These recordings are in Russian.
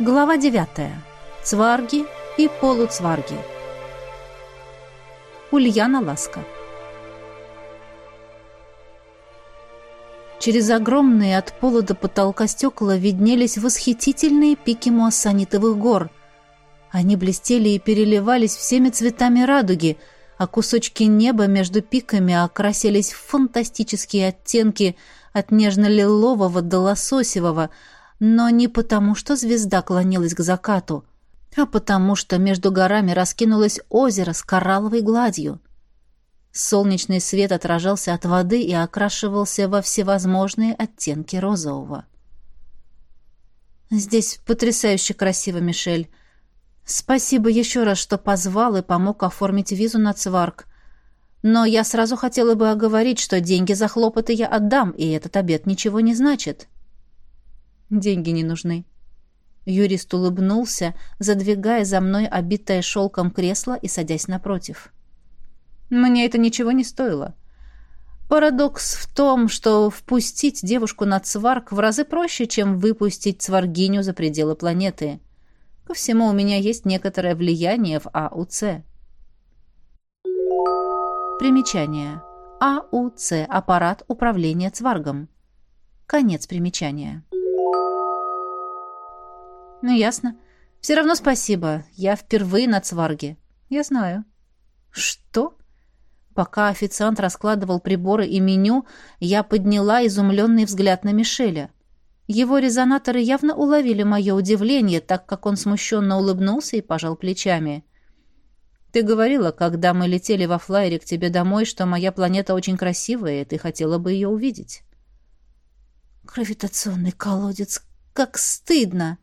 Глава 9. Цварги и полуцварги. Ульяна Ласка. Через огромные от пола до потолка стекла виднелись восхитительные пики муассанитовых гор. Они блестели и переливались всеми цветами радуги, а кусочки неба между пиками окрасились в фантастические оттенки от нежно-лилового до лососевого – но не потому, что звезда клонилась к закату, а потому, что между горами раскинулось озеро с коралловой гладью. Солнечный свет отражался от воды и окрашивался во всевозможные оттенки розового. «Здесь потрясающе красиво, Мишель. Спасибо еще раз, что позвал и помог оформить визу на Цварк. Но я сразу хотела бы оговорить, что деньги за хлопоты я отдам, и этот обед ничего не значит». Деньги не нужны. Юрист улыбнулся, задвигая за мной обитое шелком кресло и садясь напротив. Мне это ничего не стоило. Парадокс в том, что впустить девушку на цварк в разы проще, чем выпустить цваргиню за пределы планеты. Ко всему, у меня есть некоторое влияние в АУЦ. Примечание. АУЦ – аппарат управления цваргом. Конец примечания. «Ну, ясно. Все равно спасибо. Я впервые на цварге». «Я знаю». «Что?» Пока официант раскладывал приборы и меню, я подняла изумленный взгляд на Мишеля. Его резонаторы явно уловили мое удивление, так как он смущенно улыбнулся и пожал плечами. «Ты говорила, когда мы летели во флайере к тебе домой, что моя планета очень красивая, и ты хотела бы ее увидеть». «Гравитационный колодец, как стыдно!»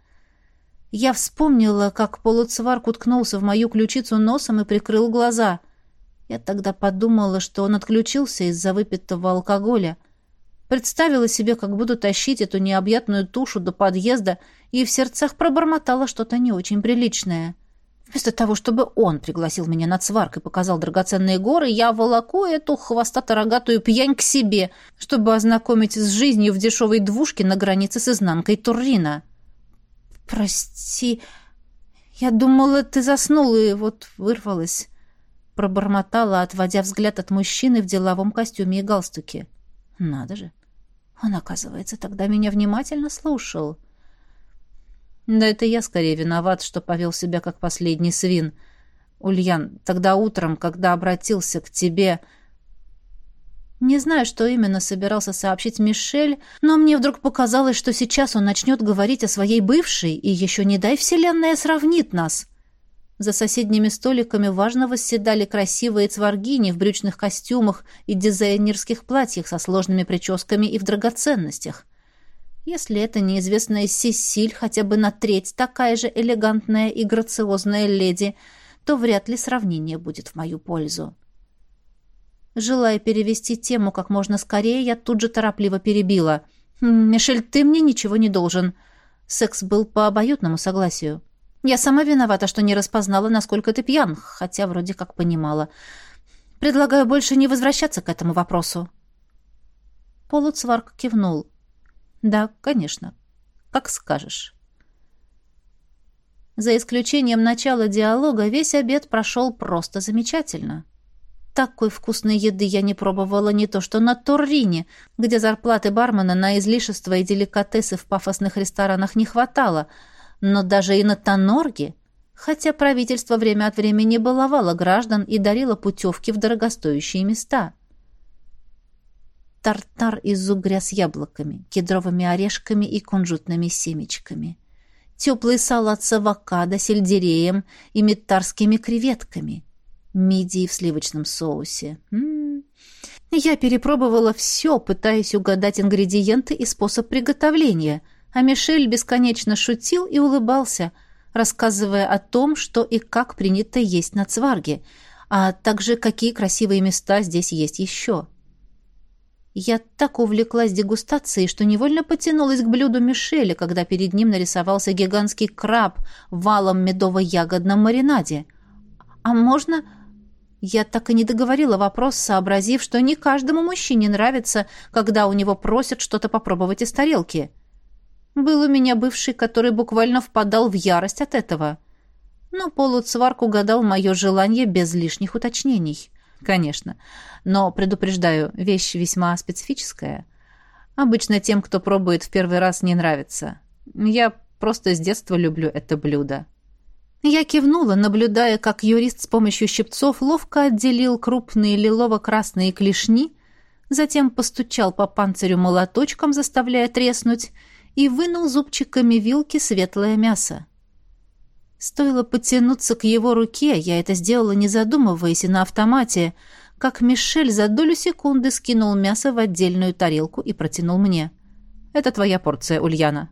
Я вспомнила, как полуцварк уткнулся в мою ключицу носом и прикрыл глаза. Я тогда подумала, что он отключился из-за выпитого алкоголя. Представила себе, как буду тащить эту необъятную тушу до подъезда, и в сердцах пробормотала что-то не очень приличное. Вместо того, чтобы он пригласил меня на цварк и показал драгоценные горы, я волоку эту хвостато-рогатую пьянь к себе, чтобы ознакомить с жизнью в дешевой двушке на границе с изнанкой Туррина. «Прости, я думала, ты заснул и вот вырвалась», — пробормотала, отводя взгляд от мужчины в деловом костюме и галстуке. «Надо же! Он, оказывается, тогда меня внимательно слушал». «Да это я скорее виноват, что повел себя как последний свин. Ульян, тогда утром, когда обратился к тебе...» Не знаю, что именно собирался сообщить Мишель, но мне вдруг показалось, что сейчас он начнет говорить о своей бывшей, и еще не дай вселенная сравнит нас. За соседними столиками важно восседали красивые цваргини в брючных костюмах и дизайнерских платьях со сложными прическами и в драгоценностях. Если это неизвестная Сесиль, хотя бы на треть такая же элегантная и грациозная леди, то вряд ли сравнение будет в мою пользу. Желая перевести тему как можно скорее, я тут же торопливо перебила. «Мишель, ты мне ничего не должен». Секс был по обоюдному согласию. Я сама виновата, что не распознала, насколько ты пьян, хотя вроде как понимала. Предлагаю больше не возвращаться к этому вопросу. Полуцварк кивнул. «Да, конечно. Как скажешь». За исключением начала диалога, весь обед прошел просто замечательно. Такой вкусной еды я не пробовала не то что на Торрине, где зарплаты бармена на излишества и деликатесы в пафосных ресторанах не хватало, но даже и на Тонорге, хотя правительство время от времени баловало граждан и дарило путевки в дорогостоящие места. Тартар из угря с яблоками, кедровыми орешками и кунжутными семечками. Теплый салат с авокадо, сельдереем и метарскими креветками — Мидии в сливочном соусе. М -м -м. Я перепробовала все, пытаясь угадать ингредиенты и способ приготовления, а Мишель бесконечно шутил и улыбался, рассказывая о том, что и как принято есть на цварге, а также какие красивые места здесь есть еще. Я так увлеклась дегустацией, что невольно потянулась к блюду Мишеля, когда перед ним нарисовался гигантский краб валом медово-ягодном маринаде. «А можно...» Я так и не договорила вопрос, сообразив, что не каждому мужчине нравится, когда у него просят что-то попробовать из тарелки. Был у меня бывший, который буквально впадал в ярость от этого. Но полуцварк угадал мое желание без лишних уточнений. Конечно. Но, предупреждаю, вещь весьма специфическая. Обычно тем, кто пробует в первый раз, не нравится. Я просто с детства люблю это блюдо. Я кивнула, наблюдая, как юрист с помощью щипцов ловко отделил крупные лилово-красные клешни, затем постучал по панцирю молоточком, заставляя треснуть, и вынул зубчиками вилки светлое мясо. Стоило потянуться к его руке, я это сделала не задумываясь и на автомате, как Мишель за долю секунды скинул мясо в отдельную тарелку и протянул мне. «Это твоя порция, Ульяна.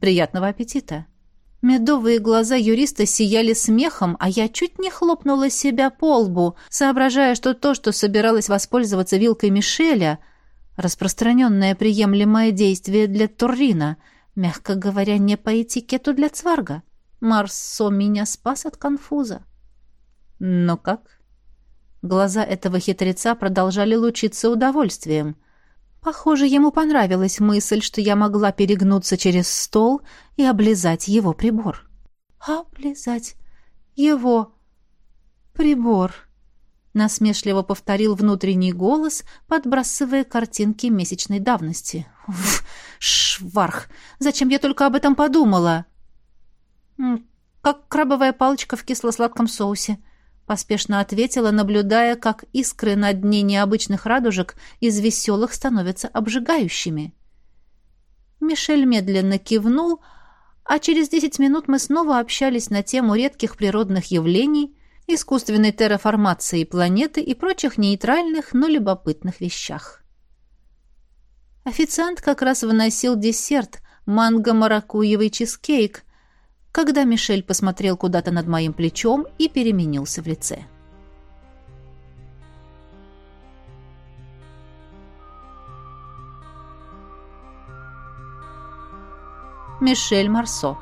Приятного аппетита!» Медовые глаза юриста сияли смехом, а я чуть не хлопнула себя по лбу, соображая, что то, что собиралась воспользоваться вилкой Мишеля, распространенное приемлемое действие для Туррина, мягко говоря, не по этикету для Цварга. Марсо меня спас от конфуза. Но как? Глаза этого хитреца продолжали лучиться удовольствием — Похоже, ему понравилась мысль, что я могла перегнуться через стол и облизать его прибор. «Облизать его прибор», — насмешливо повторил внутренний голос, подбрасывая картинки месячной давности. «Уф, шварх! Зачем я только об этом подумала?» «Как крабовая палочка в кисло-сладком соусе», поспешно ответила, наблюдая, как искры на дне необычных радужек из веселых становятся обжигающими. Мишель медленно кивнул, а через десять минут мы снова общались на тему редких природных явлений, искусственной терраформации планеты и прочих нейтральных, но любопытных вещах. Официант как раз выносил десерт – манго-маракуевый чизкейк, когда Мишель посмотрел куда-то над моим плечом и переменился в лице. Мишель Марсо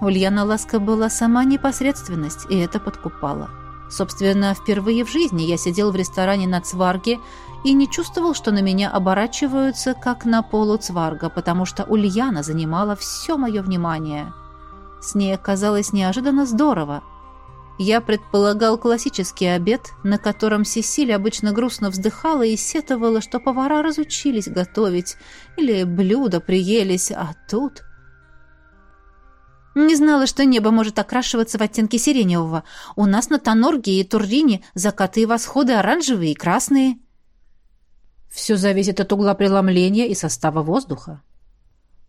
Ульяна Ласка была сама непосредственность, и это подкупало. Собственно, впервые в жизни я сидел в ресторане на Цварге и не чувствовал, что на меня оборачиваются, как на полу Цварга, потому что Ульяна занимала все мое внимание. С ней оказалось неожиданно здорово. Я предполагал классический обед, на котором Сесиль обычно грустно вздыхала и сетовала, что повара разучились готовить или блюда приелись, а тут... Не знала, что небо может окрашиваться в оттенки сиреневого. У нас на Тонорге и Туррине закаты и восходы оранжевые и красные. Все зависит от угла преломления и состава воздуха.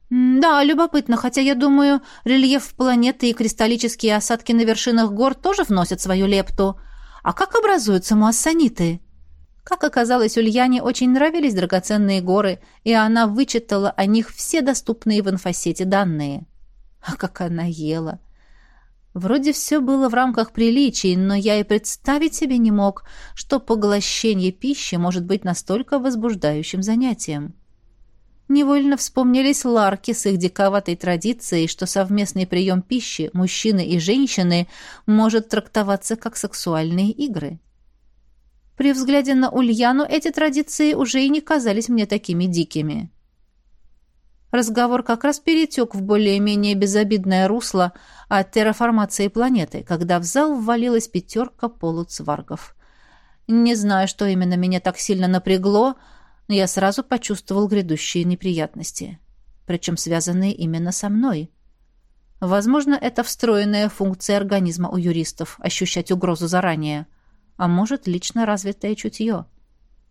Да, любопытно, хотя я думаю, рельеф планеты и кристаллические осадки на вершинах гор тоже вносят свою лепту. А как образуются муассаниты? Как оказалось, Ульяне очень нравились драгоценные горы, и она вычитала о них все доступные в инфосете данные. А как она ела! Вроде все было в рамках приличий, но я и представить себе не мог, что поглощение пищи может быть настолько возбуждающим занятием. Невольно вспомнились ларки с их диковатой традицией, что совместный прием пищи мужчины и женщины может трактоваться как сексуальные игры. При взгляде на Ульяну эти традиции уже и не казались мне такими дикими. Разговор как раз перетек в более-менее безобидное русло о терраформации планеты, когда в зал ввалилась пятерка полуцваргов. Не знаю, что именно меня так сильно напрягло, но я сразу почувствовал грядущие неприятности, причем связанные именно со мной. Возможно, это встроенная функция организма у юристов — ощущать угрозу заранее, а может, лично развитое чутье.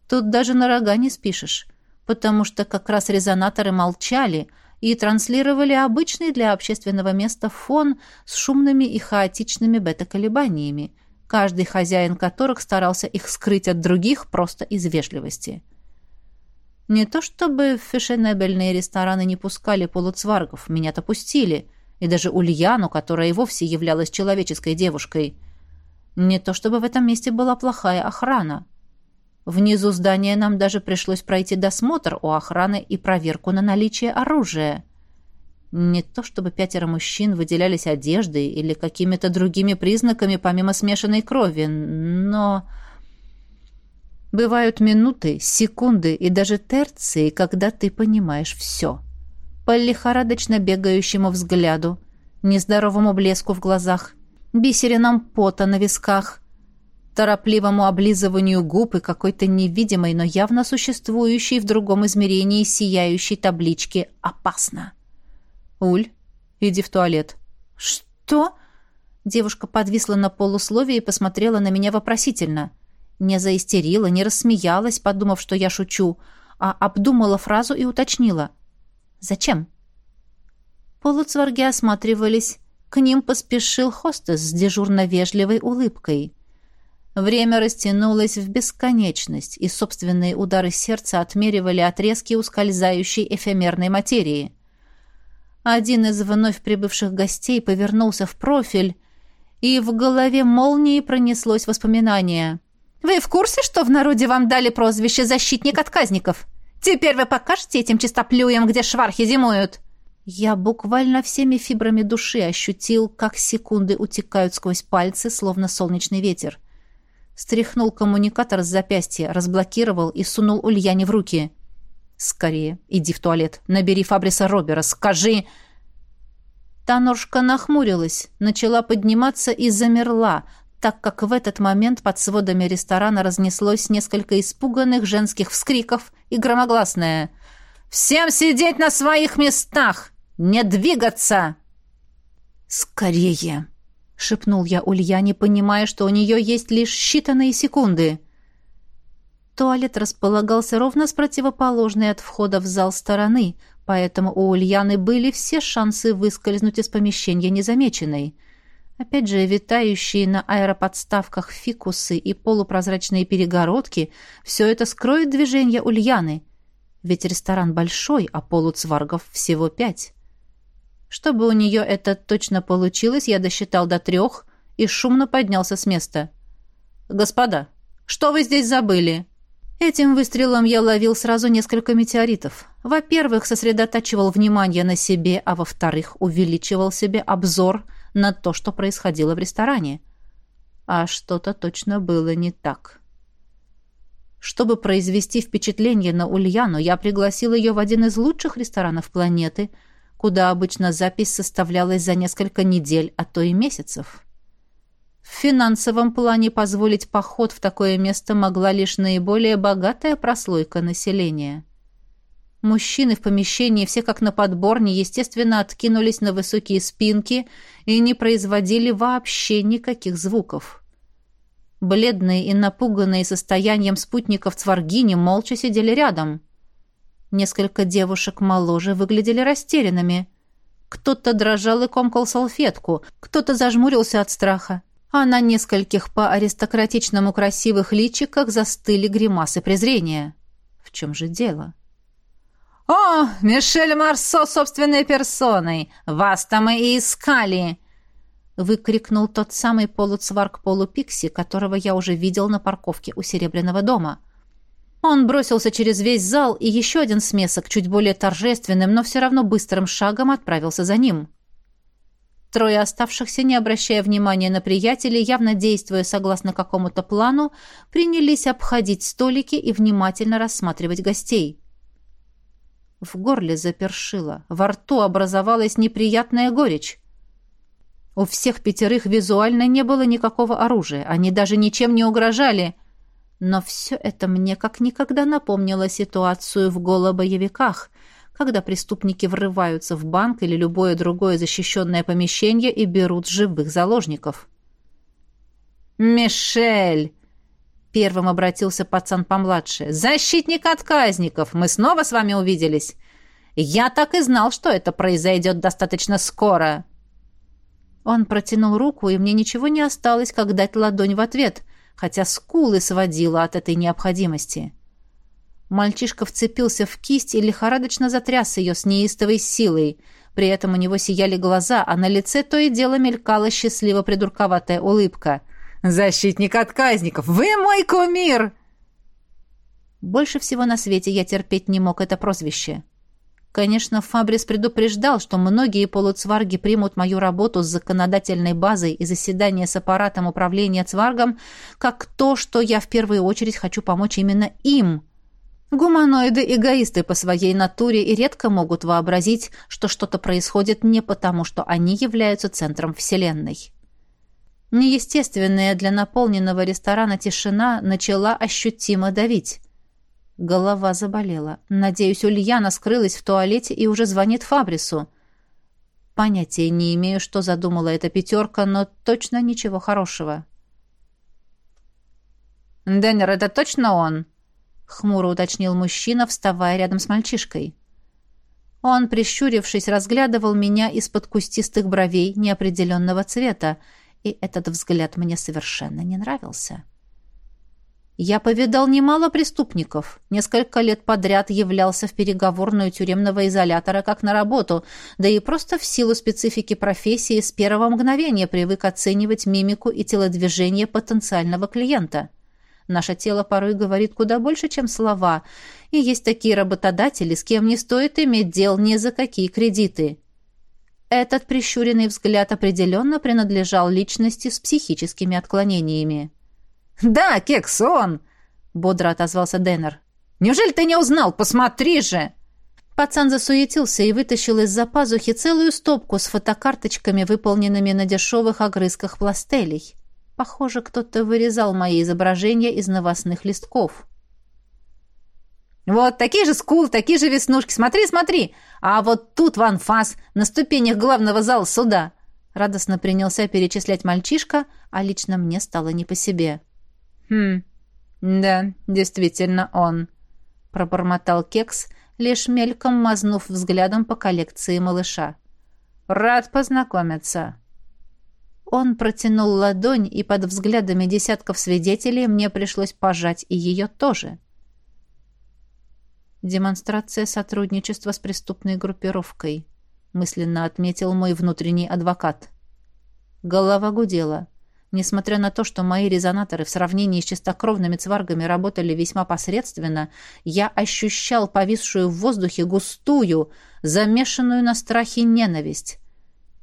Тут даже на рога не спишешь потому что как раз резонаторы молчали и транслировали обычный для общественного места фон с шумными и хаотичными бета-колебаниями, каждый хозяин которых старался их скрыть от других просто из вежливости. Не то чтобы фешенебельные рестораны не пускали полуцваргов, меня-то пустили, и даже Ульяну, которая и вовсе являлась человеческой девушкой. Не то чтобы в этом месте была плохая охрана. Внизу здания нам даже пришлось пройти досмотр у охраны и проверку на наличие оружия. Не то чтобы пятеро мужчин выделялись одеждой или какими-то другими признаками помимо смешанной крови, но... Бывают минуты, секунды и даже терции, когда ты понимаешь все. По лихорадочно бегающему взгляду, нездоровому блеску в глазах, бисеринам пота на висках, торопливому облизыванию губ и какой-то невидимой, но явно существующей в другом измерении сияющей таблички «Опасно». «Уль, иди в туалет». «Что?» Девушка подвисла на полусловие и посмотрела на меня вопросительно. Не заистерила, не рассмеялась, подумав, что я шучу, а обдумала фразу и уточнила. «Зачем?» Полуцварги осматривались. К ним поспешил хостес с дежурно-вежливой улыбкой. Время растянулось в бесконечность, и собственные удары сердца отмеривали отрезки ускользающей эфемерной материи. Один из вновь прибывших гостей повернулся в профиль, и в голове молнией пронеслось воспоминание. «Вы в курсе, что в народе вам дали прозвище «защитник отказников»? Теперь вы покажете этим чистоплюям, где швархи зимуют!» Я буквально всеми фибрами души ощутил, как секунды утекают сквозь пальцы, словно солнечный ветер. Стряхнул коммуникатор с запястья, разблокировал и сунул Ульяне в руки. «Скорее, иди в туалет, набери Фабриса Робера, скажи...» Таношка нахмурилась, начала подниматься и замерла, так как в этот момент под сводами ресторана разнеслось несколько испуганных женских вскриков и громогласное «Всем сидеть на своих местах! Не двигаться!» «Скорее!» — шепнул я Ульяне, понимая, что у нее есть лишь считанные секунды. Туалет располагался ровно с противоположной от входа в зал стороны, поэтому у Ульяны были все шансы выскользнуть из помещения незамеченной — Опять же, витающие на аэроподставках фикусы и полупрозрачные перегородки — все это скроет движение Ульяны. Ведь ресторан большой, а полуцваргов всего пять. Чтобы у нее это точно получилось, я досчитал до трех и шумно поднялся с места. «Господа, что вы здесь забыли?» Этим выстрелом я ловил сразу несколько метеоритов. Во-первых, сосредотачивал внимание на себе, а во-вторых, увеличивал себе обзор — на то, что происходило в ресторане. А что-то точно было не так. Чтобы произвести впечатление на Ульяну, я пригласил ее в один из лучших ресторанов планеты, куда обычно запись составлялась за несколько недель, а то и месяцев. В финансовом плане позволить поход в такое место могла лишь наиболее богатая прослойка населения. Мужчины в помещении все как на подбор неестественно откинулись на высокие спинки и не производили вообще никаких звуков. Бледные и напуганные состоянием спутников Цваргини молча сидели рядом. Несколько девушек моложе выглядели растерянными. Кто-то дрожал и комкал салфетку, кто-то зажмурился от страха, а на нескольких по аристократичному красивых личиках застыли гримасы презрения. В чем же дело? — «О, Мишель Марсо собственной персоной! Вас-то мы и искали!» выкрикнул тот самый полуцварк полупикси, которого я уже видел на парковке у Серебряного дома. Он бросился через весь зал, и еще один смесок, чуть более торжественным, но все равно быстрым шагом отправился за ним. Трое оставшихся, не обращая внимания на приятелей, явно действуя согласно какому-то плану, принялись обходить столики и внимательно рассматривать гостей. В горле запершило, во рту образовалась неприятная горечь. У всех пятерых визуально не было никакого оружия, они даже ничем не угрожали. Но все это мне как никогда напомнило ситуацию в голобоевиках, когда преступники врываются в банк или любое другое защищенное помещение и берут живых заложников. «Мишель!» Первым обратился пацан помладше. «Защитник отказников! Мы снова с вами увиделись! Я так и знал, что это произойдет достаточно скоро!» Он протянул руку, и мне ничего не осталось, как дать ладонь в ответ, хотя скулы сводила от этой необходимости. Мальчишка вцепился в кисть и лихорадочно затряс ее с неистовой силой. При этом у него сияли глаза, а на лице то и дело мелькала счастливо придурковатая улыбка. Защитник отказников! Вы мой кумир!» Больше всего на свете я терпеть не мог это прозвище. Конечно, Фабрис предупреждал, что многие полуцварги примут мою работу с законодательной базой и заседание с аппаратом управления цваргом как то, что я в первую очередь хочу помочь именно им. Гуманоиды – эгоисты по своей натуре и редко могут вообразить, что что-то происходит не потому, что они являются центром Вселенной. Неестественная для наполненного ресторана тишина начала ощутимо давить. Голова заболела. Надеюсь, Ульяна скрылась в туалете и уже звонит Фабрису. Понятия не имею, что задумала эта пятерка, но точно ничего хорошего. «Деннер, это точно он?» — хмуро уточнил мужчина, вставая рядом с мальчишкой. Он, прищурившись, разглядывал меня из-под кустистых бровей неопределенного цвета, и этот взгляд мне совершенно не нравился. Я повидал немало преступников. Несколько лет подряд являлся в переговорную тюремного изолятора как на работу, да и просто в силу специфики профессии с первого мгновения привык оценивать мимику и телодвижение потенциального клиента. Наше тело порой говорит куда больше, чем слова, и есть такие работодатели, с кем не стоит иметь дел ни за какие кредиты. Этот прищуренный взгляд определенно принадлежал личности с психическими отклонениями. «Да, Кекс, он!» — бодро отозвался Деннер. «Неужели ты не узнал? Посмотри же!» Пацан засуетился и вытащил из-за пазухи целую стопку с фотокарточками, выполненными на дешевых огрызках пластелей. Похоже, кто-то вырезал мои изображения из новостных листков. «Вот такие же скул, такие же веснушки. Смотри, смотри! А вот тут ван фас на ступенях главного зала суда!» Радостно принялся перечислять мальчишка, а лично мне стало не по себе. «Хм, да, действительно он», — пробормотал Кекс, лишь мельком мазнув взглядом по коллекции малыша. «Рад познакомиться». Он протянул ладонь, и под взглядами десятков свидетелей мне пришлось пожать и ее тоже. «Демонстрация сотрудничества с преступной группировкой», — мысленно отметил мой внутренний адвокат. Голова гудела. Несмотря на то, что мои резонаторы в сравнении с чистокровными цваргами работали весьма посредственно, я ощущал повисшую в воздухе густую, замешанную на страхе ненависть.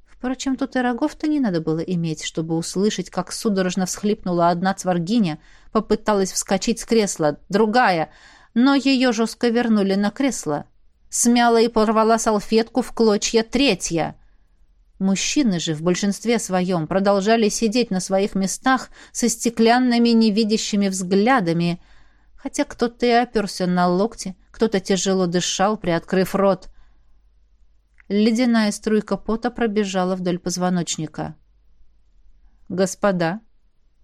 Впрочем, тут и рогов-то не надо было иметь, чтобы услышать, как судорожно всхлипнула одна цваргиня, попыталась вскочить с кресла, другая, но ее жестко вернули на кресло. Смяла и порвала салфетку в клочья третья — Мужчины же в большинстве своем продолжали сидеть на своих местах со стеклянными невидящими взглядами, хотя кто-то и оперся на локти, кто-то тяжело дышал, приоткрыв рот. Ледяная струйка пота пробежала вдоль позвоночника. «Господа»,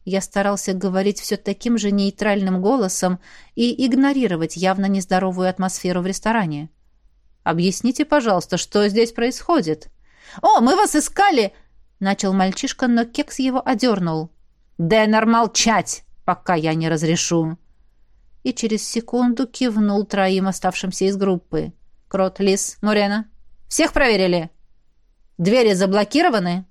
я старался говорить все таким же нейтральным голосом и игнорировать явно нездоровую атмосферу в ресторане. «Объясните, пожалуйста, что здесь происходит?» «О, мы вас искали!» — начал мальчишка, но Кекс его одернул. «Деннер, молчать, пока я не разрешу!» И через секунду кивнул троим оставшимся из группы. «Крот, Лис, Мурена. Всех проверили?» «Двери заблокированы?»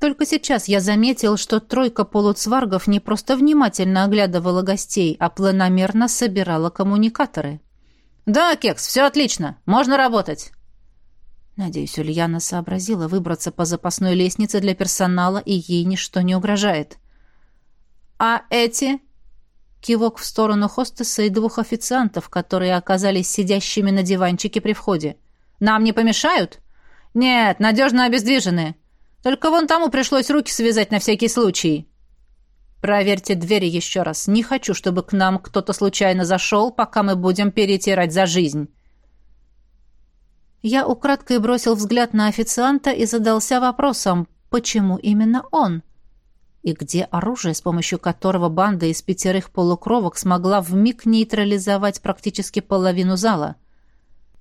Только сейчас я заметил, что тройка полуцваргов не просто внимательно оглядывала гостей, а планомерно собирала коммуникаторы. «Да, Кекс, все отлично. Можно работать». Надеюсь, Ульяна сообразила выбраться по запасной лестнице для персонала, и ей ничто не угрожает. «А эти?» Кивок в сторону хостеса и двух официантов, которые оказались сидящими на диванчике при входе. «Нам не помешают?» «Нет, надежно обездвижены. Только вон тому пришлось руки связать на всякий случай». «Проверьте двери еще раз. Не хочу, чтобы к нам кто-то случайно зашел, пока мы будем перетирать за жизнь». Я украдкой бросил взгляд на официанта и задался вопросом, почему именно он? И где оружие, с помощью которого банда из пятерых полукровок смогла вмиг нейтрализовать практически половину зала?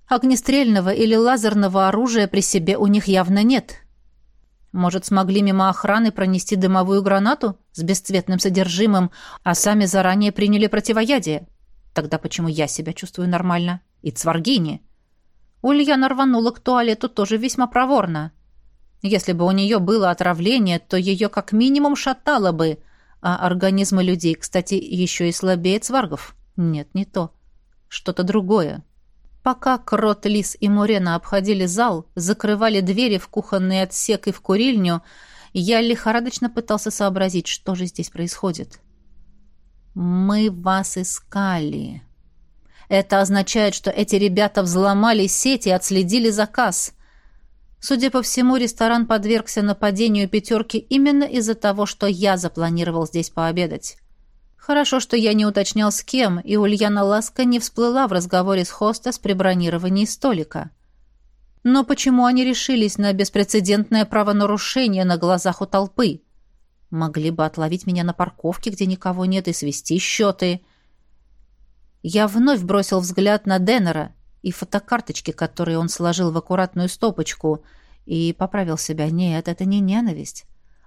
Огнестрельного или лазерного оружия при себе у них явно нет. Может, смогли мимо охраны пронести дымовую гранату с бесцветным содержимым, а сами заранее приняли противоядие? Тогда почему я себя чувствую нормально? И Цваргини? Ульяна рванула к туалету тоже весьма проворно. Если бы у нее было отравление, то ее как минимум шатало бы, а организмы людей, кстати, еще и слабее цваргов. Нет, не то. Что-то другое. Пока Крот, Лис и Мурена обходили зал, закрывали двери в кухонный отсек и в курильню, я лихорадочно пытался сообразить, что же здесь происходит. «Мы вас искали». Это означает, что эти ребята взломали сеть и отследили заказ. Судя по всему, ресторан подвергся нападению пятерки именно из-за того, что я запланировал здесь пообедать. Хорошо, что я не уточнял с кем, и Ульяна Ласка не всплыла в разговоре с хостес при бронировании столика. Но почему они решились на беспрецедентное правонарушение на глазах у толпы? Могли бы отловить меня на парковке, где никого нет, и свести счеты. Я вновь бросил взгляд на Деннера и фотокарточки, которые он сложил в аккуратную стопочку, и поправил себя. Нет, это не ненависть,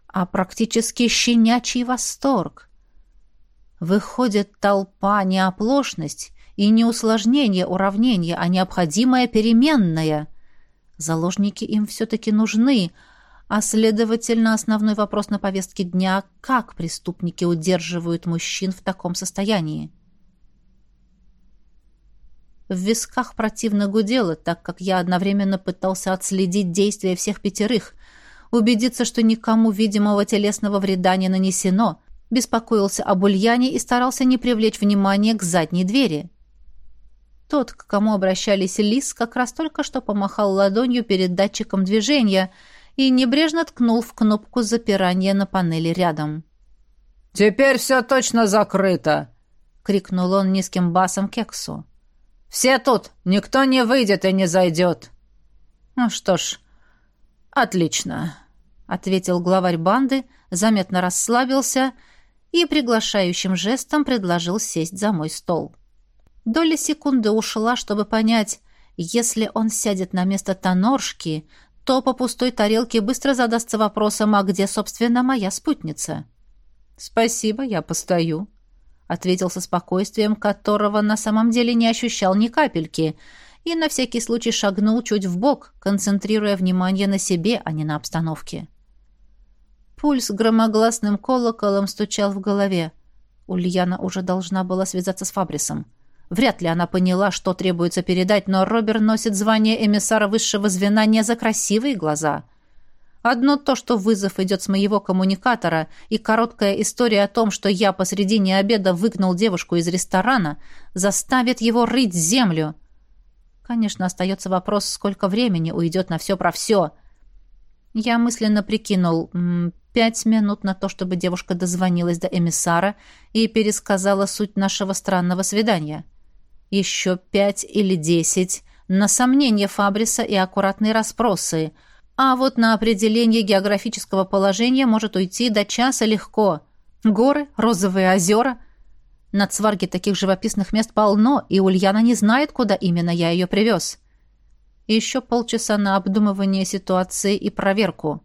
а практически щенячий восторг. Выходит, толпа не оплошность и не усложнение уравнения, а необходимая переменная. Заложники им все-таки нужны, а, следовательно, основной вопрос на повестке дня – как преступники удерживают мужчин в таком состоянии? В висках противно гудело, так как я одновременно пытался отследить действия всех пятерых, убедиться, что никому видимого телесного вреда не нанесено, беспокоился об Ульяне и старался не привлечь внимание к задней двери. Тот, к кому обращались Лис, как раз только что помахал ладонью перед датчиком движения и небрежно ткнул в кнопку запирания на панели рядом. «Теперь все точно закрыто!» — крикнул он низким басом Кексу. Все тут, никто не выйдет и не зайдет». «Ну что ж, отлично», — ответил главарь банды, заметно расслабился и приглашающим жестом предложил сесть за мой стол. Доля секунды ушла, чтобы понять, если он сядет на место Тоноршки, то по пустой тарелке быстро задастся вопросом, а где, собственно, моя спутница? «Спасибо, я постою», ответил со спокойствием, которого на самом деле не ощущал ни капельки, и на всякий случай шагнул чуть в бок, концентрируя внимание на себе, а не на обстановке. Пульс громогласным колоколом стучал в голове. Ульяна уже должна была связаться с Фабрисом. Вряд ли она поняла, что требуется передать, но Робер носит звание эмиссара высшего звена не за красивые глаза — Одно то, что вызов идет с моего коммуникатора, и короткая история о том, что я посредине обеда выгнал девушку из ресторана, заставит его рыть землю. Конечно, остается вопрос, сколько времени уйдет на все про все. Я мысленно прикинул пять минут на то, чтобы девушка дозвонилась до эмиссара и пересказала суть нашего странного свидания. Еще пять или десять на сомнение Фабриса и аккуратные расспросы — а вот на определение географического положения может уйти до часа легко. Горы, розовые озера. На Цварге таких живописных мест полно, и Ульяна не знает, куда именно я ее привез. Еще полчаса на обдумывание ситуации и проверку.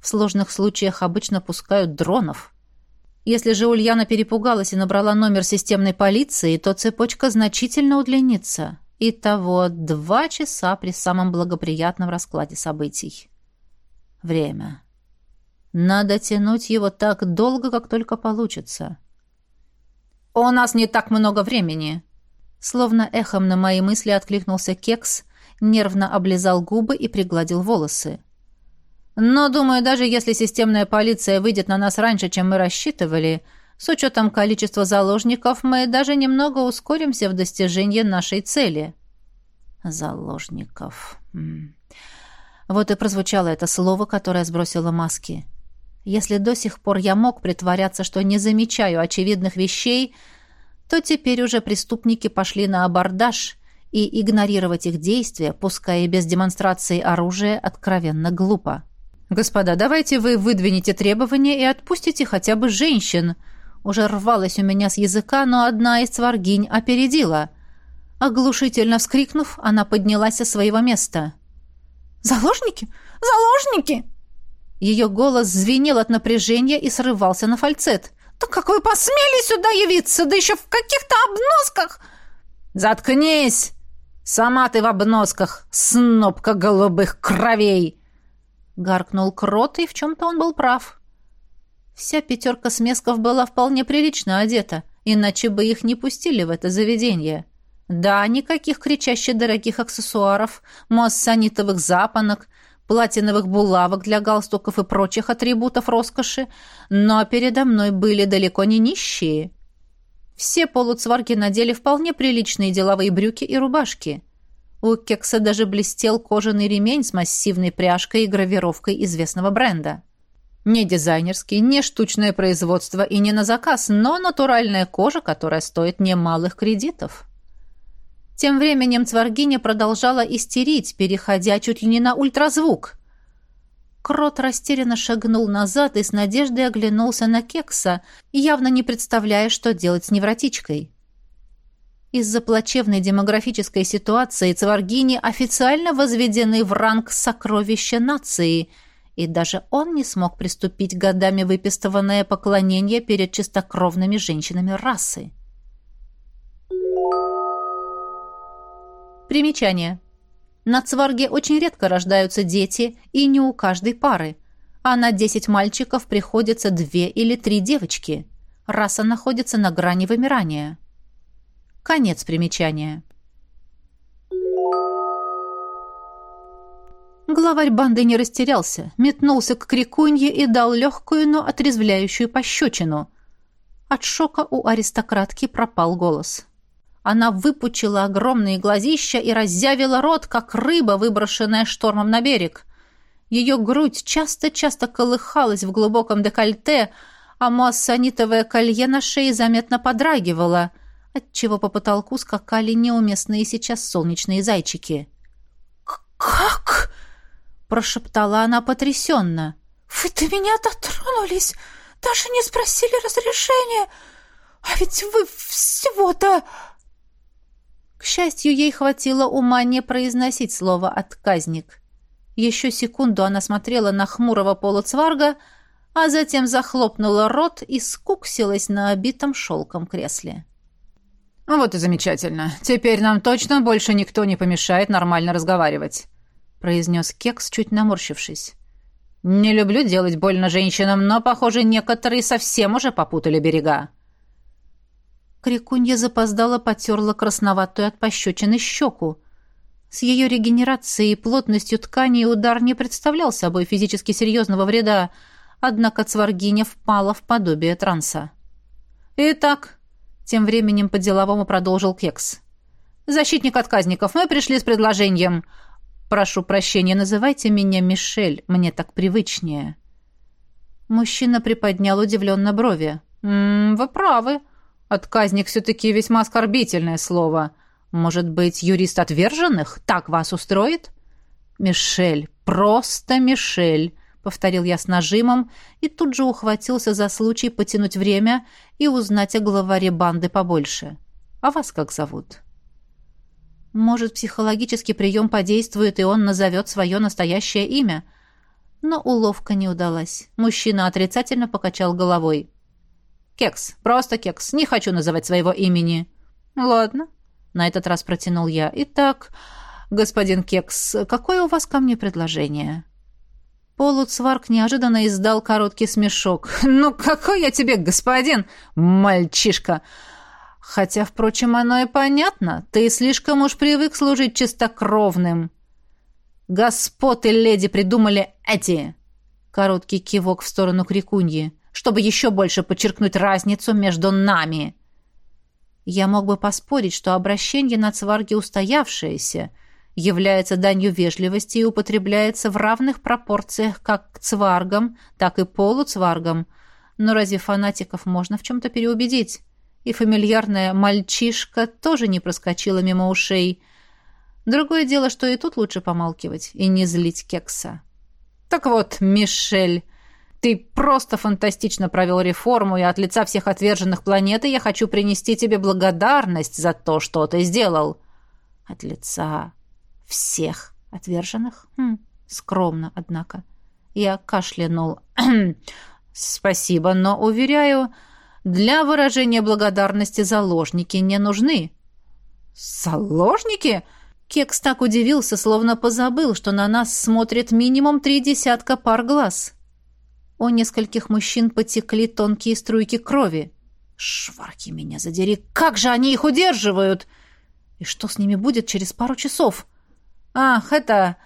В сложных случаях обычно пускают дронов. Если же Ульяна перепугалась и набрала номер системной полиции, то цепочка значительно удлинится. Итого два часа при самом благоприятном раскладе событий. Время. Надо тянуть его так долго, как только получится. «У нас не так много времени!» Словно эхом на мои мысли откликнулся Кекс, нервно облизал губы и пригладил волосы. «Но, думаю, даже если системная полиция выйдет на нас раньше, чем мы рассчитывали, с учетом количества заложников мы даже немного ускоримся в достижении нашей цели. Заложников. Вот и прозвучало это слово, которое сбросило маски. Если до сих пор я мог притворяться, что не замечаю очевидных вещей, то теперь уже преступники пошли на абордаж, и игнорировать их действия, пускай и без демонстрации оружия, откровенно глупо. «Господа, давайте вы выдвинете требования и отпустите хотя бы женщин», уже рвалась у меня с языка, но одна из цваргинь опередила. Оглушительно вскрикнув, она поднялась со своего места. «Заложники? Заложники!» Ее голос звенел от напряжения и срывался на фальцет. «Да как вы посмели сюда явиться? Да еще в каких-то обносках!» «Заткнись! Сама ты в обносках, снопка голубых кровей!» Гаркнул Крот, и в чем-то он был прав. Вся пятерка смесков была вполне прилично одета, иначе бы их не пустили в это заведение. Да, никаких кричаще дорогих аксессуаров, моссанитовых запонок, платиновых булавок для галстуков и прочих атрибутов роскоши, но передо мной были далеко не нищие. Все полуцварги надели вполне приличные деловые брюки и рубашки. У Кекса даже блестел кожаный ремень с массивной пряжкой и гравировкой известного бренда. Не дизайнерский, не штучное производство и не на заказ, но натуральная кожа, которая стоит немалых кредитов. Тем временем Цваргиня продолжала истерить, переходя чуть ли не на ультразвук. Крот растерянно шагнул назад и с надеждой оглянулся на Кекса, явно не представляя, что делать с невротичкой. Из-за плачевной демографической ситуации Цваргини официально возведены в ранг сокровища нации, и даже он не смог приступить годами выпистыванное поклонение перед чистокровными женщинами расы. Примечание. На Цварге очень редко рождаются дети, и не у каждой пары. А на 10 мальчиков приходится две или три девочки. Раса находится на грани вымирания. Конец примечания. Главарь банды не растерялся, метнулся к крикунье и дал легкую, но отрезвляющую пощечину. От шока у аристократки пропал голос. Она выпучила огромные глазища и разъявила рот, как рыба, выброшенная штормом на берег. Ее грудь часто-часто колыхалась в глубоком декольте, а моассанитовое колье на шее заметно подрагивало, отчего по потолку скакали неуместные сейчас солнечные зайчики. Прошептала она потрясенно. «Вы до меня дотронулись, даже не спросили разрешения, а ведь вы всего-то...» К счастью, ей хватило ума не произносить слово «отказник». Еще секунду она смотрела на хмурого полуцварга, а затем захлопнула рот и скуксилась на обитом шелком кресле. «Вот и замечательно. Теперь нам точно больше никто не помешает нормально разговаривать», произнес Кекс, чуть наморщившись. «Не люблю делать больно женщинам, но, похоже, некоторые совсем уже попутали берега». Крикунья запоздала потерла красноватую от пощечины щеку. С ее регенерацией и плотностью ткани удар не представлял собой физически серьезного вреда, однако Цваргиня впала в подобие транса. «Итак», — тем временем по-деловому продолжил Кекс, «защитник отказников, мы пришли с предложением. Прошу прощения, называйте меня Мишель, мне так привычнее». Мужчина приподнял удивленно брови. «М -м, «Вы правы», Отказник все-таки весьма оскорбительное слово. Может быть, юрист отверженных? Так вас устроит? Мишель, просто Мишель, повторил я с нажимом и тут же ухватился за случай потянуть время и узнать о главаре банды побольше. А вас как зовут? Может, психологический прием подействует, и он назовет свое настоящее имя? Но уловка не удалась. Мужчина отрицательно покачал головой. «Кекс, просто Кекс, не хочу называть своего имени». «Ладно», — на этот раз протянул я. «Итак, господин Кекс, какое у вас ко мне предложение?» Полуцварк неожиданно издал короткий смешок. «Ну, какой я тебе господин, мальчишка!» «Хотя, впрочем, оно и понятно. Ты слишком уж привык служить чистокровным». «Господ и леди придумали эти!» Короткий кивок в сторону Крикуньи чтобы еще больше подчеркнуть разницу между нами. Я мог бы поспорить, что обращение на цварги устоявшееся является данью вежливости и употребляется в равных пропорциях как к цваргам, так и полуцваргам. Но разве фанатиков можно в чем-то переубедить? И фамильярная «мальчишка» тоже не проскочила мимо ушей. Другое дело, что и тут лучше помалкивать и не злить кекса. «Так вот, Мишель», ты просто фантастично провел реформу, и от лица всех отверженных планеты я хочу принести тебе благодарность за то, что ты сделал. От лица всех отверженных? Хм, скромно, однако. Я кашлянул. Спасибо, но, уверяю, для выражения благодарности заложники не нужны. Заложники? Кекс так удивился, словно позабыл, что на нас смотрит минимум три десятка пар глаз. У нескольких мужчин потекли тонкие струйки крови. «Шварки меня задери! Как же они их удерживают!» И что с ними будет через пару часов? Ах, это...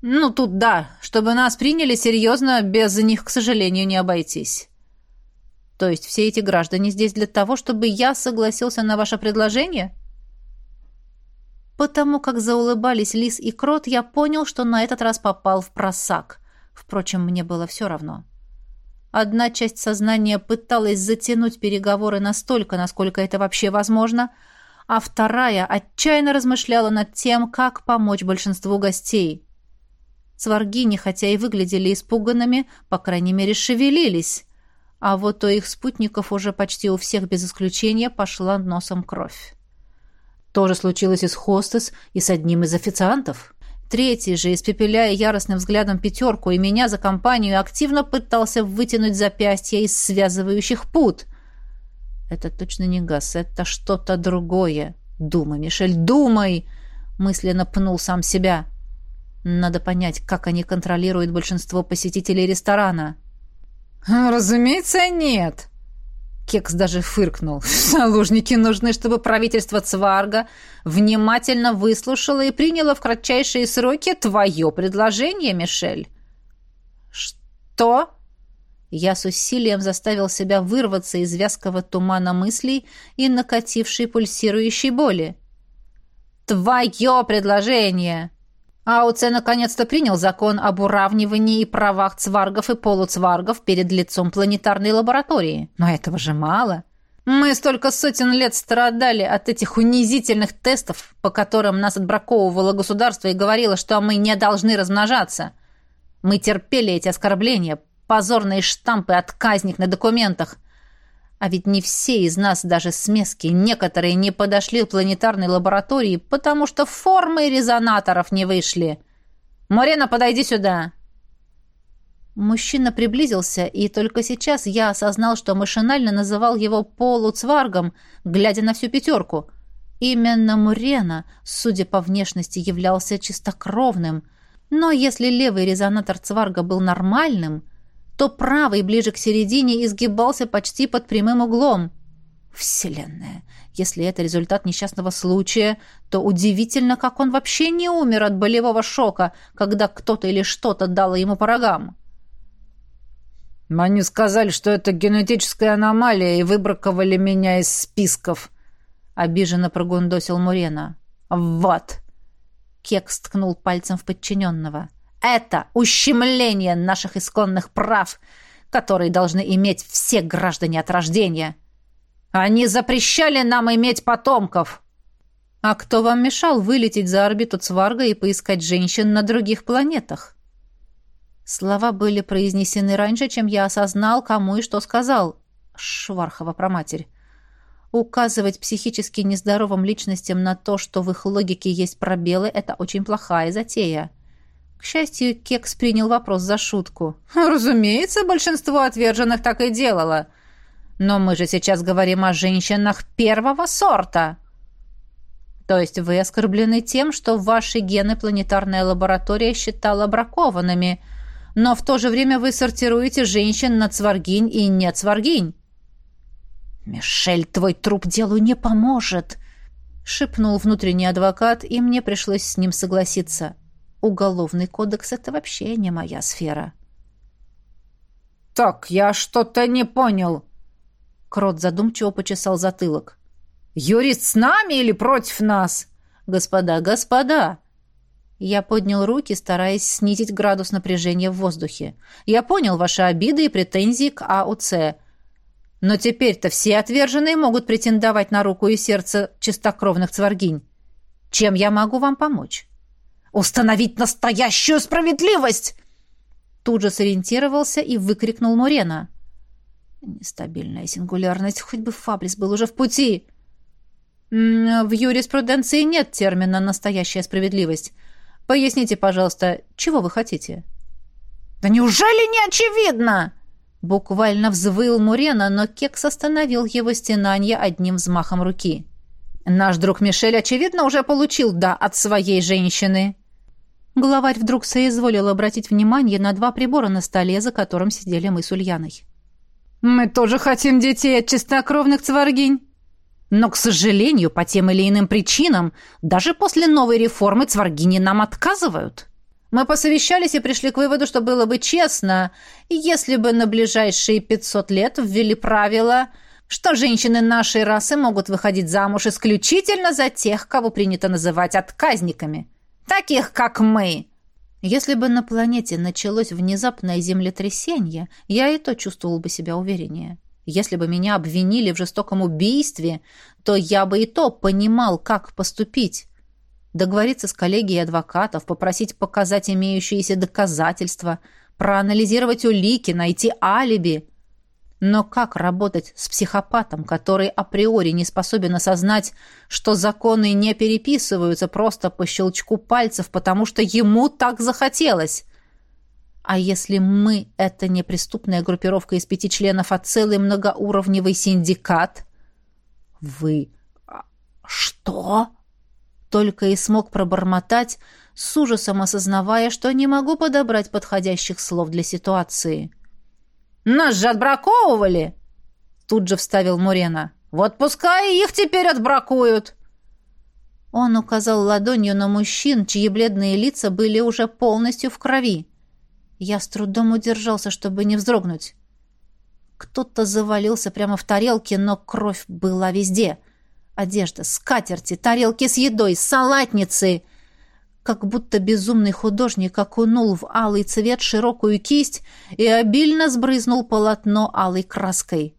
Ну, тут да, чтобы нас приняли серьезно, без них, к сожалению, не обойтись. То есть все эти граждане здесь для того, чтобы я согласился на ваше предложение? Потому как заулыбались лис и крот, я понял, что на этот раз попал в просак. Впрочем, мне было все равно. Одна часть сознания пыталась затянуть переговоры настолько, насколько это вообще возможно, а вторая отчаянно размышляла над тем, как помочь большинству гостей. Сваргини, хотя и выглядели испуганными, по крайней мере, шевелились. А вот у их спутников уже почти у всех без исключения пошла носом кровь. То же случилось и с хостес, и с одним из официантов. Третий же, испепеляя яростным взглядом пятерку и меня за компанию, активно пытался вытянуть запястье из связывающих пут. Это точно не газ, это что-то другое. Думай, Мишель, думай! Мысленно пнул сам себя. Надо понять, как они контролируют большинство посетителей ресторана. — «Разумеется, нет!» Кекс даже фыркнул. «Наложники нужны, чтобы правительство Цварга внимательно выслушало и приняло в кратчайшие сроки твое предложение, Мишель». «Что?» Я с усилием заставил себя вырваться из вязкого тумана мыслей и накатившей пульсирующей боли. «Твое предложение!» Ауце наконец-то принял закон об уравнивании и правах цваргов и полуцваргов перед лицом планетарной лаборатории. Но этого же мало. Мы столько сотен лет страдали от этих унизительных тестов, по которым нас отбраковывало государство и говорило, что мы не должны размножаться. Мы терпели эти оскорбления, позорные штампы, отказник на документах – а ведь не все из нас, даже смески, некоторые не подошли к планетарной лаборатории, потому что формы резонаторов не вышли. «Морена, подойди сюда!» Мужчина приблизился, и только сейчас я осознал, что машинально называл его полуцваргом, глядя на всю пятерку. Именно Мурена, судя по внешности, являлся чистокровным. Но если левый резонатор цварга был нормальным, то правый, ближе к середине, изгибался почти под прямым углом. Вселенная! Если это результат несчастного случая, то удивительно, как он вообще не умер от болевого шока, когда кто-то или что-то дало ему по рогам. «Они сказали, что это генетическая аномалия, и выбраковали меня из списков», — обиженно прогундосил Мурена. «Вот!» — Кекс ткнул пальцем в подчиненного. Это ущемление наших исконных прав, которые должны иметь все граждане от рождения. Они запрещали нам иметь потомков. А кто вам мешал вылететь за орбиту Цварга и поискать женщин на других планетах? Слова были произнесены раньше, чем я осознал, кому и что сказал. Швархова проматерь. Указывать психически нездоровым личностям на то, что в их логике есть пробелы, это очень плохая затея. К счастью, Кекс принял вопрос за шутку. «Разумеется, большинство отверженных так и делало. Но мы же сейчас говорим о женщинах первого сорта». «То есть вы оскорблены тем, что ваши гены планетарная лаборатория считала бракованными, но в то же время вы сортируете женщин на цваргинь и не цваргинь?» «Мишель, твой труп делу не поможет», — шепнул внутренний адвокат, и мне пришлось с ним согласиться. Уголовный кодекс — это вообще не моя сфера. «Так, я что-то не понял». Крот задумчиво почесал затылок. «Юрист с нами или против нас?» «Господа, господа!» Я поднял руки, стараясь снизить градус напряжения в воздухе. «Я понял ваши обиды и претензии к АУЦ. Но теперь-то все отверженные могут претендовать на руку и сердце чистокровных цваргинь. Чем я могу вам помочь?» Установить настоящую справедливость!» Тут же сориентировался и выкрикнул Мурена. Нестабильная сингулярность, хоть бы Фабрис был уже в пути. В юриспруденции нет термина «настоящая справедливость». Поясните, пожалуйста, чего вы хотите? «Да неужели не очевидно?» Буквально взвыл Мурена, но Кекс остановил его стенанье одним взмахом руки. «Наш друг Мишель, очевидно, уже получил «да» от своей женщины». Главарь вдруг соизволил обратить внимание на два прибора на столе, за которым сидели мы с Ульяной. «Мы тоже хотим детей от чистокровных цваргинь!» Но, к сожалению, по тем или иным причинам, даже после новой реформы цваргини нам отказывают. Мы посовещались и пришли к выводу, что было бы честно, если бы на ближайшие 500 лет ввели правила, что женщины нашей расы могут выходить замуж исключительно за тех, кого принято называть отказниками, таких как мы. Если бы на планете началось внезапное землетрясение, я и то чувствовал бы себя увереннее. Если бы меня обвинили в жестоком убийстве, то я бы и то понимал, как поступить. Договориться с коллегией адвокатов, попросить показать имеющиеся доказательства, проанализировать улики, найти алиби. Но как работать с психопатом, который априори не способен осознать, что законы не переписываются просто по щелчку пальцев, потому что ему так захотелось? А если мы — это не преступная группировка из пяти членов, а целый многоуровневый синдикат? Вы... А, что? Только и смог пробормотать, с ужасом осознавая, что не могу подобрать подходящих слов для ситуации. — нас же отбраковывали!» Тут же вставил Мурена. «Вот пускай их теперь отбракуют!» Он указал ладонью на мужчин, чьи бледные лица были уже полностью в крови. Я с трудом удержался, чтобы не вздрогнуть. Кто-то завалился прямо в тарелке, но кровь была везде. Одежда, скатерти, тарелки с едой, салатницы — как будто безумный художник окунул в алый цвет широкую кисть и обильно сбрызнул полотно алой краской.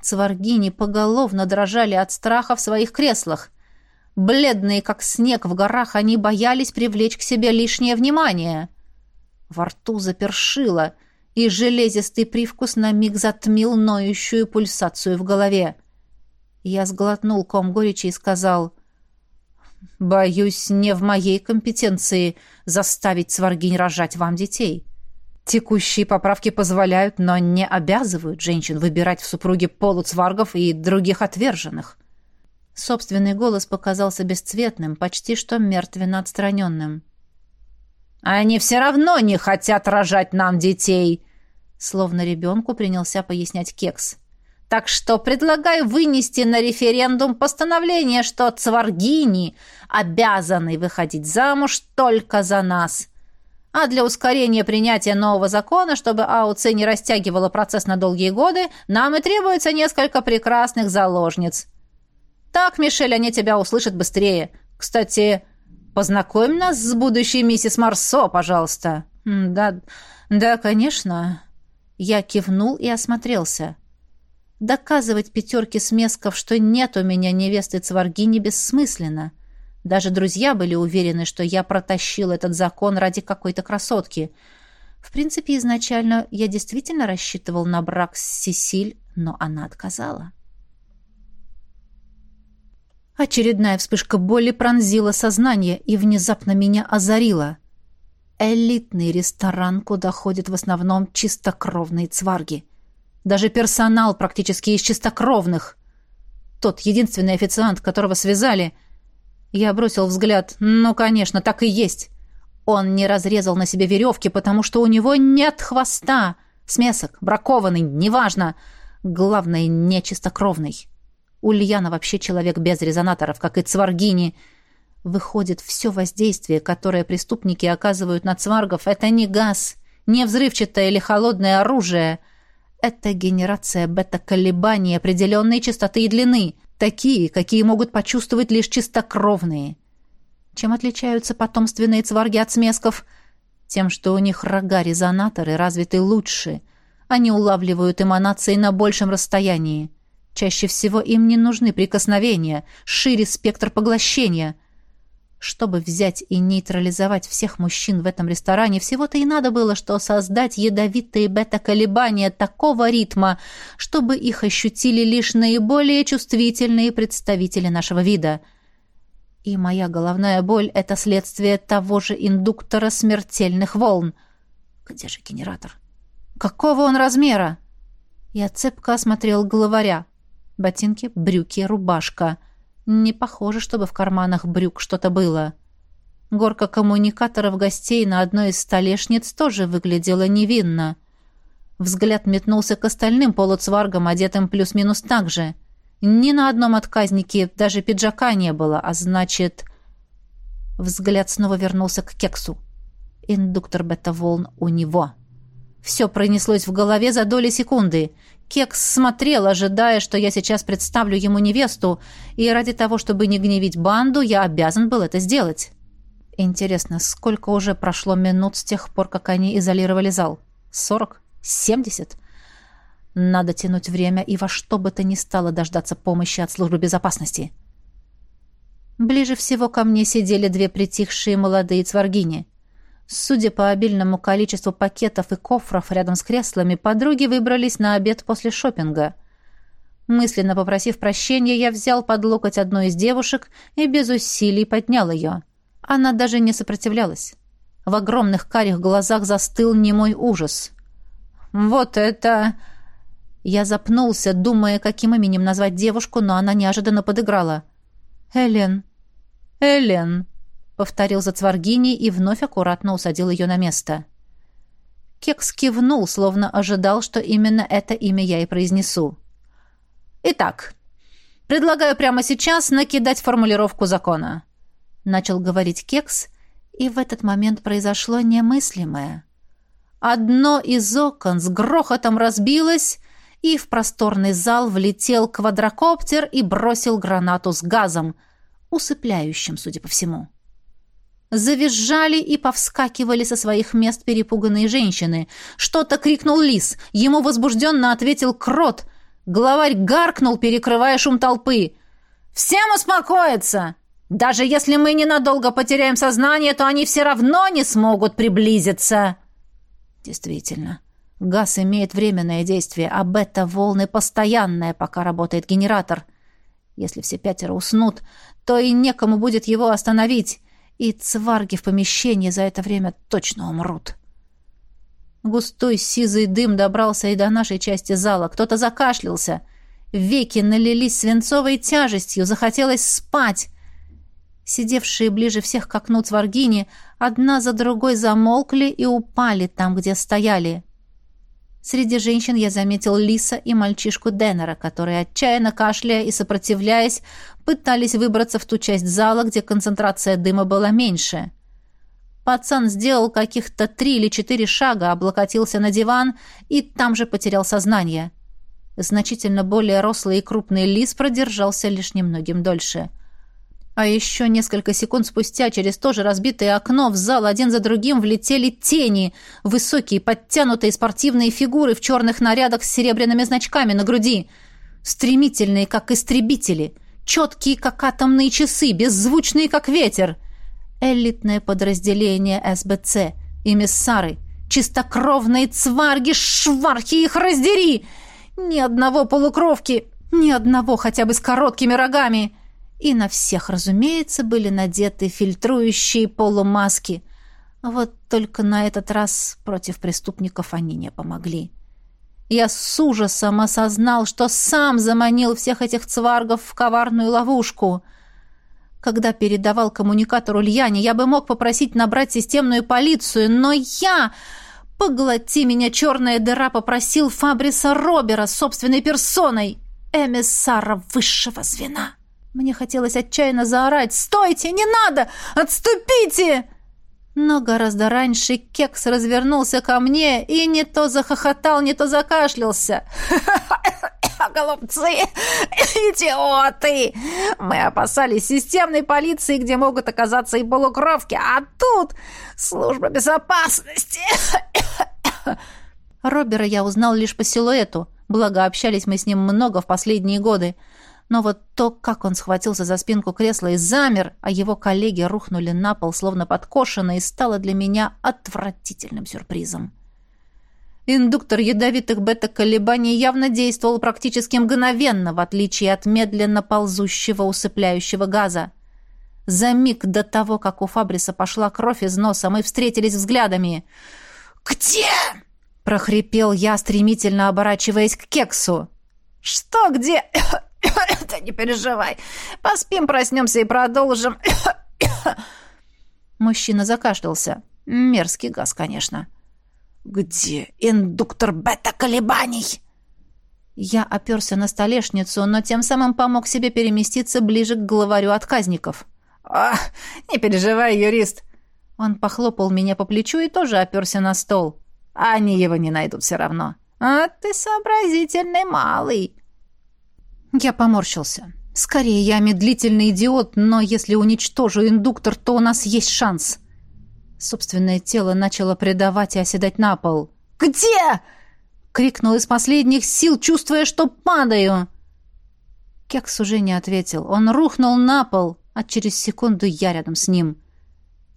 Цваргини поголовно дрожали от страха в своих креслах. Бледные, как снег в горах, они боялись привлечь к себе лишнее внимание. Во рту запершило, и железистый привкус на миг затмил ноющую пульсацию в голове. Я сглотнул ком горечи и сказал — Боюсь, не в моей компетенции заставить сваргинь рожать вам детей. Текущие поправки позволяют, но не обязывают женщин выбирать в супруге полуцваргов и других отверженных. Собственный голос показался бесцветным, почти что мертвенно отстраненным. «Они все равно не хотят рожать нам детей!» Словно ребенку принялся пояснять Кекс. Так что предлагаю вынести на референдум постановление, что цваргини обязаны выходить замуж только за нас. А для ускорения принятия нового закона, чтобы АУЦ не растягивало процесс на долгие годы, нам и требуется несколько прекрасных заложниц. Так, Мишель, они тебя услышат быстрее. Кстати, познакомь нас с будущей миссис Марсо, пожалуйста. Да, да, конечно. Я кивнул и осмотрелся. Доказывать пятерке смесков, что нет у меня невесты Цваргини, бессмысленно. Даже друзья были уверены, что я протащил этот закон ради какой-то красотки. В принципе, изначально я действительно рассчитывал на брак с Сесиль, но она отказала. Очередная вспышка боли пронзила сознание и внезапно меня озарила. Элитный ресторан, куда ходят в основном чистокровные цварги — даже персонал практически из чистокровных. Тот единственный официант, которого связали... Я бросил взгляд. Ну, конечно, так и есть. Он не разрезал на себе веревки, потому что у него нет хвоста. Смесок, бракованный, неважно. Главное, не чистокровный. Ульяна вообще человек без резонаторов, как и Цваргини. Выходит, все воздействие, которое преступники оказывают на цваргов, это не газ, не взрывчатое или холодное оружие — это генерация бета-колебаний определенной частоты и длины, такие, какие могут почувствовать лишь чистокровные. Чем отличаются потомственные цварги от смесков? Тем, что у них рога-резонаторы развиты лучше. Они улавливают эманации на большем расстоянии. Чаще всего им не нужны прикосновения, шире спектр поглощения – чтобы взять и нейтрализовать всех мужчин в этом ресторане, всего-то и надо было, что создать ядовитые бета-колебания такого ритма, чтобы их ощутили лишь наиболее чувствительные представители нашего вида. И моя головная боль — это следствие того же индуктора смертельных волн. Где же генератор? Какого он размера? Я цепко осмотрел главаря. Ботинки, брюки, рубашка — не похоже, чтобы в карманах брюк что-то было. Горка коммуникаторов гостей на одной из столешниц тоже выглядела невинно. Взгляд метнулся к остальным полуцваргам, одетым плюс-минус так же. Ни на одном отказнике даже пиджака не было, а значит... Взгляд снова вернулся к кексу. Индуктор бета-волн у него. Все пронеслось в голове за доли секунды. Кекс смотрел, ожидая, что я сейчас представлю ему невесту, и ради того, чтобы не гневить банду, я обязан был это сделать. Интересно, сколько уже прошло минут с тех пор, как они изолировали зал? Сорок? Семьдесят? Надо тянуть время и во что бы то ни стало дождаться помощи от службы безопасности. Ближе всего ко мне сидели две притихшие молодые цваргини. Судя по обильному количеству пакетов и кофров рядом с креслами, подруги выбрались на обед после шопинга. Мысленно попросив прощения, я взял под локоть одну из девушек и без усилий поднял ее. Она даже не сопротивлялась. В огромных карих глазах застыл немой ужас. «Вот это...» Я запнулся, думая, каким именем назвать девушку, но она неожиданно подыграла. «Элен! Элен!» Повторил за Цваргини и вновь аккуратно усадил ее на место. Кекс кивнул, словно ожидал, что именно это имя я и произнесу. «Итак, предлагаю прямо сейчас накидать формулировку закона», — начал говорить Кекс, и в этот момент произошло немыслимое. Одно из окон с грохотом разбилось, и в просторный зал влетел квадрокоптер и бросил гранату с газом, усыпляющим, судя по всему. Завизжали и повскакивали со своих мест перепуганные женщины. Что-то крикнул лис. Ему возбужденно ответил крот. Главарь гаркнул, перекрывая шум толпы. «Всем успокоиться! Даже если мы ненадолго потеряем сознание, то они все равно не смогут приблизиться!» Действительно, газ имеет временное действие, а бета-волны постоянное, пока работает генератор. Если все пятеро уснут, то и некому будет его остановить и цварги в помещении за это время точно умрут. Густой сизый дым добрался и до нашей части зала. Кто-то закашлялся. Веки налились свинцовой тяжестью, захотелось спать. Сидевшие ближе всех к окну цваргини одна за другой замолкли и упали там, где стояли. Среди женщин я заметил Лиса и мальчишку Деннера, которые, отчаянно кашляя и сопротивляясь, пытались выбраться в ту часть зала, где концентрация дыма была меньше. Пацан сделал каких-то три или четыре шага, облокотился на диван и там же потерял сознание. Значительно более рослый и крупный лис продержался лишь немногим дольше — а еще несколько секунд спустя через то же разбитое окно в зал один за другим влетели тени, высокие, подтянутые спортивные фигуры в черных нарядах с серебряными значками на груди, стремительные, как истребители, четкие, как атомные часы, беззвучные, как ветер. Элитное подразделение СБЦ, эмиссары, чистокровные цварги, швархи, их раздери! Ни одного полукровки, ни одного хотя бы с короткими рогами — и на всех, разумеется, были надеты фильтрующие полумаски. Вот только на этот раз против преступников они не помогли. Я с ужасом осознал, что сам заманил всех этих цваргов в коварную ловушку. Когда передавал коммуникатор Ульяне, я бы мог попросить набрать системную полицию, но я... Поглоти меня, черная дыра, попросил Фабриса Робера собственной персоной, эмиссара высшего звена. Мне хотелось отчаянно заорать «Стойте! Не надо! Отступите!» Но гораздо раньше Кекс развернулся ко мне и не то захохотал, не то закашлялся. «Голубцы! Идиоты! Мы опасались системной полиции, где могут оказаться и полукровки, а тут служба безопасности!» Робера я узнал лишь по силуэту, благо общались мы с ним много в последние годы. Но вот то, как он схватился за спинку кресла и замер, а его коллеги рухнули на пол, словно подкошенные, стало для меня отвратительным сюрпризом. Индуктор ядовитых бета-колебаний явно действовал практически мгновенно, в отличие от медленно ползущего усыпляющего газа. За миг до того, как у Фабриса пошла кровь из носа, мы встретились взглядами. «Где?» — прохрипел я, стремительно оборачиваясь к кексу. «Что где?» Да не переживай. Поспим, проснемся и продолжим. Мужчина закашлялся. Мерзкий газ, конечно. Где индуктор бета-колебаний? Я оперся на столешницу, но тем самым помог себе переместиться ближе к главарю отказников. «Ах, не переживай, юрист!» Он похлопал меня по плечу и тоже оперся на стол. «Они его не найдут все равно». «А ты сообразительный малый!» Я поморщился. «Скорее, я медлительный идиот, но если уничтожу индуктор, то у нас есть шанс». Собственное тело начало предавать и оседать на пол. «Где?» крикнул из последних сил, чувствуя, что падаю. Кекс уже не ответил. Он рухнул на пол, а через секунду я рядом с ним.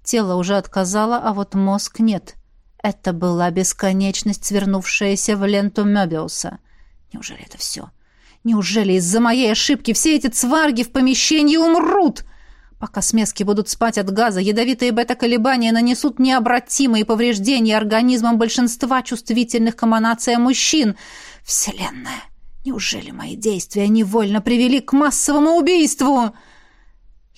Тело уже отказало, а вот мозг нет. Это была бесконечность, свернувшаяся в ленту Мёбиуса. Неужели это все? Неужели из-за моей ошибки все эти цварги в помещении умрут? Пока смески будут спать от газа, ядовитые бета-колебания нанесут необратимые повреждения организмам большинства чувствительных к мужчин. Вселенная! Неужели мои действия невольно привели к массовому убийству?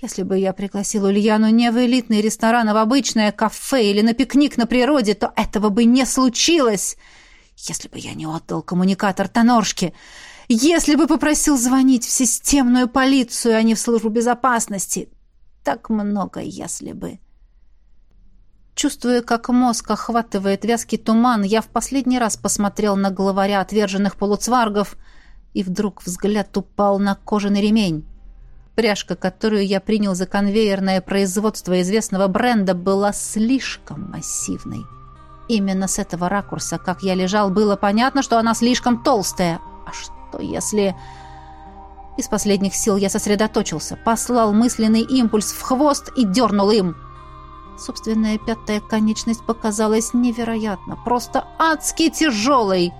Если бы я пригласил Ульяну не в элитный ресторан, а в обычное кафе или на пикник на природе, то этого бы не случилось. Если бы я не отдал коммуникатор Тоноршке, если бы попросил звонить в системную полицию, а не в службу безопасности, так много, если бы. Чувствуя, как мозг охватывает вязкий туман, я в последний раз посмотрел на главаря отверженных полуцваргов, и вдруг взгляд упал на кожаный ремень. Пряжка, которую я принял за конвейерное производство известного бренда, была слишком массивной. Именно с этого ракурса, как я лежал, было понятно, что она слишком толстая. А что если... Из последних сил я сосредоточился, послал мысленный импульс в хвост и дернул им. Собственная пятая конечность показалась невероятно, просто адски тяжелой.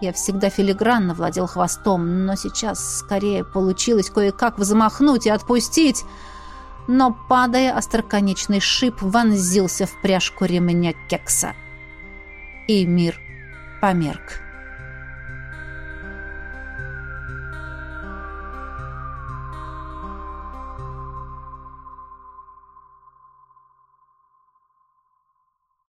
Я всегда филигранно владел хвостом, но сейчас скорее получилось кое-как взмахнуть и отпустить. Но, падая, остроконечный шип вонзился в пряжку ремня кекса. И мир померк.